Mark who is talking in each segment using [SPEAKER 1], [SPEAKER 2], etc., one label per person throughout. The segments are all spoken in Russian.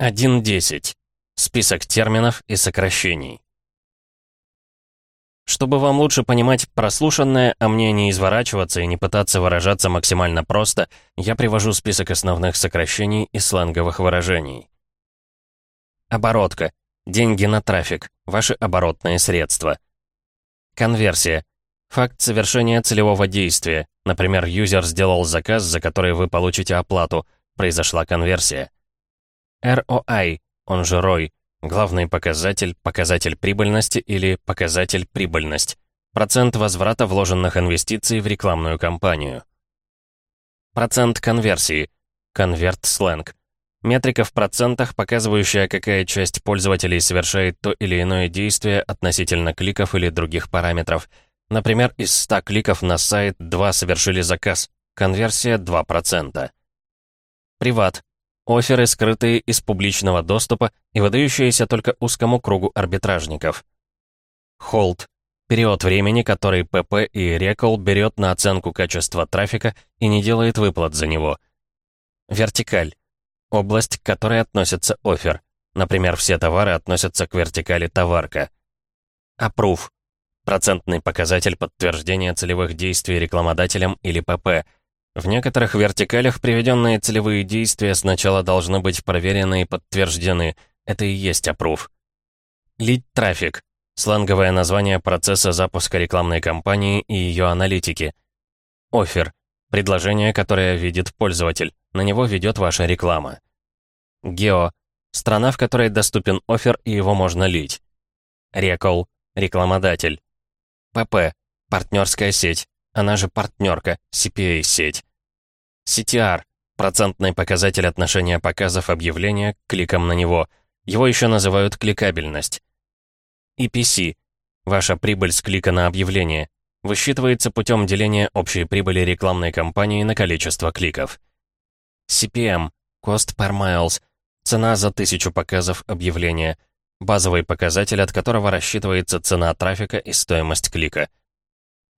[SPEAKER 1] 1.10. Список терминов и сокращений. Чтобы вам лучше понимать прослушанное, а мне не изворачиваться и не пытаться выражаться максимально просто, я привожу список основных сокращений и сленговых выражений. Оборотка. Деньги на трафик. Ваши оборотные средства. Конверсия. Факт совершения целевого действия. Например, юзер сделал заказ, за который вы получите оплату. Произошла конверсия. ROI, он же ROI, главный показатель, показатель прибыльности или показатель прибыльность. Процент возврата вложенных инвестиций в рекламную кампанию. Процент конверсии. Конверт-сленг. Метрика в процентах, показывающая, какая часть пользователей совершает то или иное действие относительно кликов или других параметров. Например, из 100 кликов на сайт 2 совершили заказ. Конверсия 2%. Приват. Оферы, скрытые из публичного доступа и выдающиеся только узкому кругу арбитражников. Холд. Период времени, который ПП и Рекол берет на оценку качества трафика и не делает выплат за него. Вертикаль. Область, к которой относится офер. Например, все товары относятся к вертикали товарка. Аппрув. Процентный показатель подтверждения целевых действий рекламодателем или ПП – в некоторых вертикалях приведенные целевые действия сначала должны быть проверены и подтверждены. Это и есть опруф. Лид трафик. Сленговое название процесса запуска рекламной кампании и ее аналитики. Офер. Предложение, которое видит пользователь. На него ведет ваша реклама. Гео. Страна, в которой доступен офер и его можно лить. Рекол. Рекламодатель. ПП. Партнерская сеть она же партнерка, CPA-сеть. CTR — процентный показатель отношения показов объявления к кликам на него. Его еще называют кликабельность. EPC — ваша прибыль с клика на объявление. Высчитывается путем деления общей прибыли рекламной кампании на количество кликов. CPM — Cost per Miles — цена за тысячу показов объявления. Базовый показатель, от которого рассчитывается цена трафика и стоимость клика.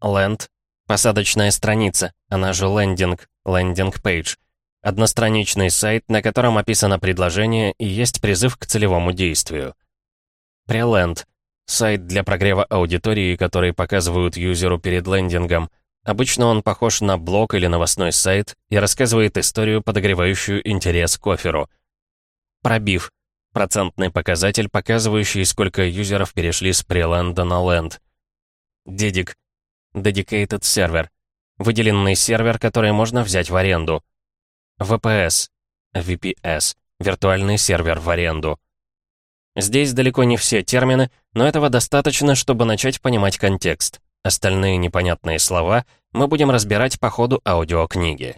[SPEAKER 1] Land Посадочная страница, она же лендинг, landing page. Одностраничный сайт, на котором описано предложение и есть призыв к целевому действию. Преленд. Сайт для прогрева аудитории, который показывают юзеру перед лендингом. Обычно он похож на блог или новостной сайт и рассказывает историю, подогревающую интерес к оферу. Пробив. Процентный показатель, показывающий, сколько юзеров перешли с преленда на ленд. Дедик. Dedicated Server. Выделенный сервер, который можно взять в аренду. VPS. VPS. Виртуальный сервер в аренду. Здесь далеко не все термины, но этого достаточно, чтобы начать понимать контекст. Остальные непонятные слова мы будем разбирать по ходу аудиокниги.